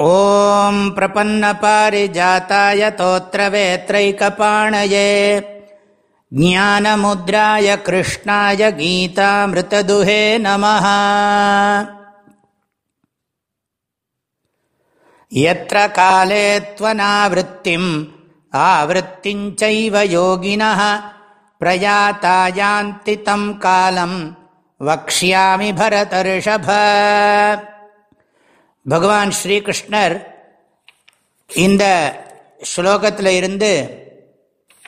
ॐ प्रपन्नपारिजाताय तोत्रवेत्रैकपाणये ज्ञानमुद्राय कृष्णाय गीतामृतदुहे नमः यत्र काले त्वनावृत्तिम् आवृत्तिञ्चैव योगिनः प्रयातायान्ति तं कालम् वक्ष्यामि भरतर्षभ பகவான் ஸ்ரீகிருஷ்ணர் இந்த ஸ்லோகத்தில் இருந்து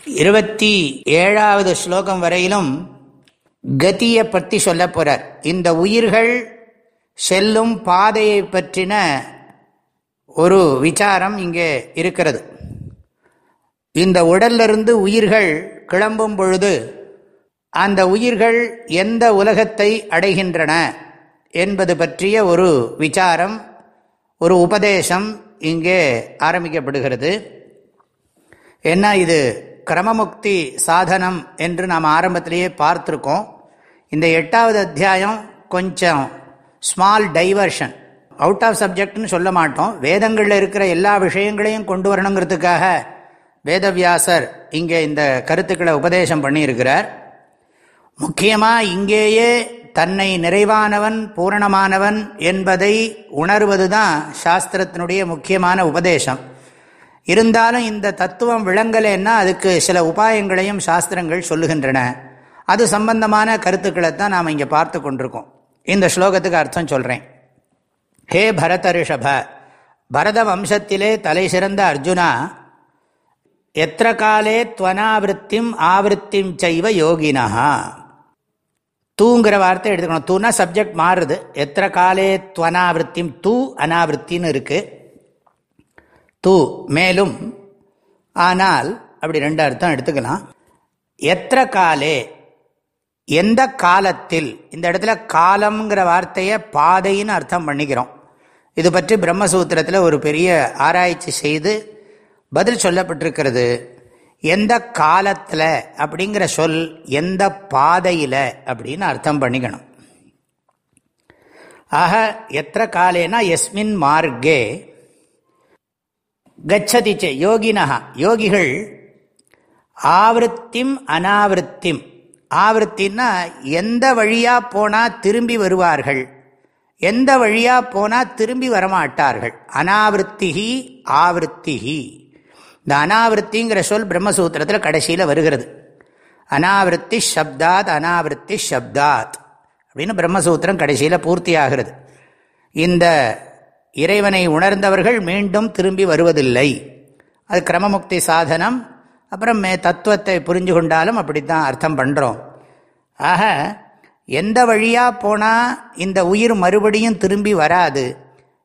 இருபத்தி ஏழாவது ஸ்லோகம் வரையிலும் கத்தியை பற்றி சொல்ல போகிறார் இந்த உயிர்கள் செல்லும் பாதையை பற்றின ஒரு விசாரம் இங்கே இருக்கிறது. இந்த உடல்லிருந்து உயிர்கள் கிளம்பும் பொழுது அந்த உயிர்கள் எந்த உலகத்தை அடைகின்றன என்பது பற்றிய ஒரு விசாரம் ஒரு உபதேசம் இங்கே ஆரம்பிக்கப்படுகிறது. என்ன இது கிரமமுக்தி சாதனம் என்று நாம் ஆரம்பத்திலேயே பார்த்துருக்கோம். இந்த எட்டாவது அத்தியாயம் கொஞ்சம் ஸ்மால் டைவர்ஷன் அவுட் ஆஃப் சப்ஜெக்ட்னு சொல்ல மாட்டோம். வேதங்களில் இருக்கிற எல்லா விஷயங்களையும் கொண்டு வரணுங்கிறதுக்காக வேதவியாசர் இங்கே இந்த கருத்துக்களை உபதேசம் பண்ணியிருக்கிறார். முக்கியமாக இங்கேயே தன்னை நிறைவானவன் பூரணமானவன் என்பதை உணர்வதுதான் சாஸ்திரத்தினுடைய முக்கியமான உபதேசம். இருந்தாலும் இந்த தத்துவம் விளங்கலைன்னா அதுக்கு சில உபாயங்களையும் சாஸ்திரங்கள் சொல்லுகின்றன. அது சம்பந்தமான கருத்துக்களை தான் நாம் இங்கே பார்த்து கொண்டிருக்கோம். இந்த ஸ்லோகத்துக்கு அர்த்தம் சொல்கிறேன் ஹே பரத ரிஷப பரத வம்சத்திலே தலை சிறந்த அர்ஜுனா எத்திர காலே துவனாவிருத்திம் ஆவருத்திம் செய்வ யோகினா தூங்கிற வார்த்தை எடுத்துக்கணும். தூனா சப்ஜெக்ட் மாறுது. எத்தனை காலே துவனாவிருத்தியும் தூ அனாவிருத்தின்னு இருக்கு. தூ மேலும் ஆனால் அப்படி ரெண்டு அர்த்தம் எடுத்துக்கலாம். எத்திர காலே எந்த காலத்தில் இந்த இடத்துல காலம்ங்கிற வார்த்தையை பாதைன்னு அர்த்தம் பண்ணிக்கிறோம். இது பற்றி பிரம்மசூத்திரத்தில் ஒரு பெரிய ஆராய்ச்சி செய்து பதில் சொல்லப்பட்டிருக்கிறது. எந்த காலத்தில் அப்படிங்கிற சொல் எந்த பாதையில் அப்படின்னு அர்த்தம் பண்ணிக்கணும். ஆக எத்த காலேனா எஸ்மின் மார்க்கே கச்சதிச்சே யோகினஹா யோகிகள் ஆவருத்திம் அனாவிருத்திம். ஆவருத்தின்னா எந்த வழியாக போனால் திரும்பி வருவார்கள். எந்த வழியாக போனால் திரும்பி வரமாட்டார்கள். அனாவிருத்திகி ஆவருத்திகி இந்த அனாவிருத்திங்கிற சொல் பிரம்மசூத்திரத்தில் கடைசியில் வருகிறது. அனாவிருத்தி ஷப்தாத் அனாவிருத்தி ஷப்தாத். அப்படின்னு பிரம்மசூத்திரம் கடைசியில் பூர்த்தி ஆகிறது இந்த இறைவனை உணர்ந்தவர்கள் மீண்டும் திரும்பி வருவதில்லை. அது கிரமமுக்தி சாதனம் அப்புறம் மே தத்துவத்தை புரிஞ்சு கொண்டாலும் அப்படி தான் அர்த்தம் பண்ணுறோம் ஆக எந்த வழியாக போனால் இந்த உயிர் மறுபடியும் திரும்பி வராது?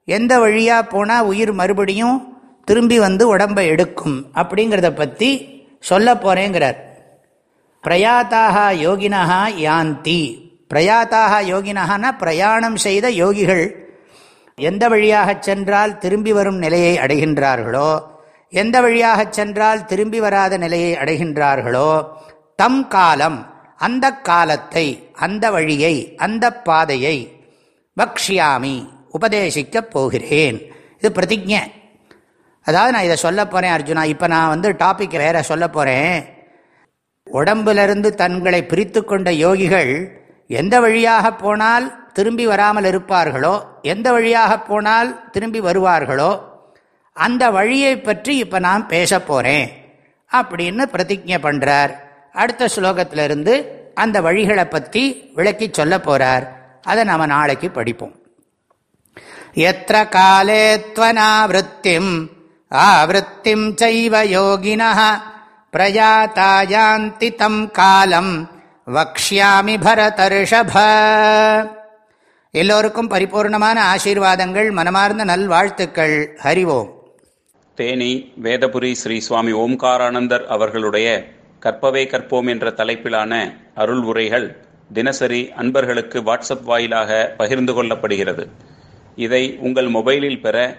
எந்த வழியாக போனால் உயிர் மறுபடியும் திரும்பி வந்து உடம்பை எடுக்கும் அப்படிங்கிறத பற்றி சொல்ல போகிறேங்கிறார் பிரயாத்தாக யோகினஹா யாந்தி. பிரயாத்தாக யோகினஹானா பிரயாணம் செய்த யோகிகள் எந்த வழியாக சென்றால் திரும்பி வரும் நிலையை அடைகின்றார்களோ எந்த வழியாக சென்றால் திரும்பி வராத நிலையை அடைகின்றார்களோ தம் காலம் அந்த காலத்தை அந்த வழியை அந்த பாதையை பக்ஷியாமி உபதேசிக்கப் போகிறேன். இது பிரதிஜை. அதாவது நான் இதை சொல்ல போகிறேன் அர்ஜுனா. இப்போ நான் வந்து டாபிக் வேற சொல்ல போகிறேன் உடம்பிலிருந்து தங்களை பிரித்து கொண்ட யோகிகள் எந்த வழியாக போனால் திரும்பி வராமல் இருப்பார்களோ எந்த வழியாக போனால் திரும்பி வருவார்களோ அந்த வழியை பற்றி இப்போ நான் பேச போகிறேன் அப்படின்னு பிரதிஜை பண்ணுறார் அடுத்த ஸ்லோகத்திலிருந்து அந்த வழிகளை பற்றி விளக்கி சொல்ல போகிறார் அதை நம்ம நாளைக்கு படிப்போம். எத்த காலே துவனாவிருத்திம் ஆவருத்திம் செய்வ யோகினः பிரயாத்தாயாந்தி தம் காலம் வக்ஷ்யாமி பரதர்ஷப. எல்லோருக்கும் பரிபூர்ணமான ஆசீர்வாதங்கள் மனமார்ந்த நல்வாழ்த்துக்கள். ஹரிவோம். தேனி வேதபுரி ஸ்ரீ சுவாமி ஓம்காரானந்தர் அவர்களுடைய கற்பவே கற்போம் என்ற தலைப்பிலான அருள் உரைகள் தினசரி அன்பர்களுக்கு வாட்ஸ்அப் வாயிலாக பகிர்ந்து கொள்ளப்படுகிறது. இதை உங்கள் மொபைலில் பெற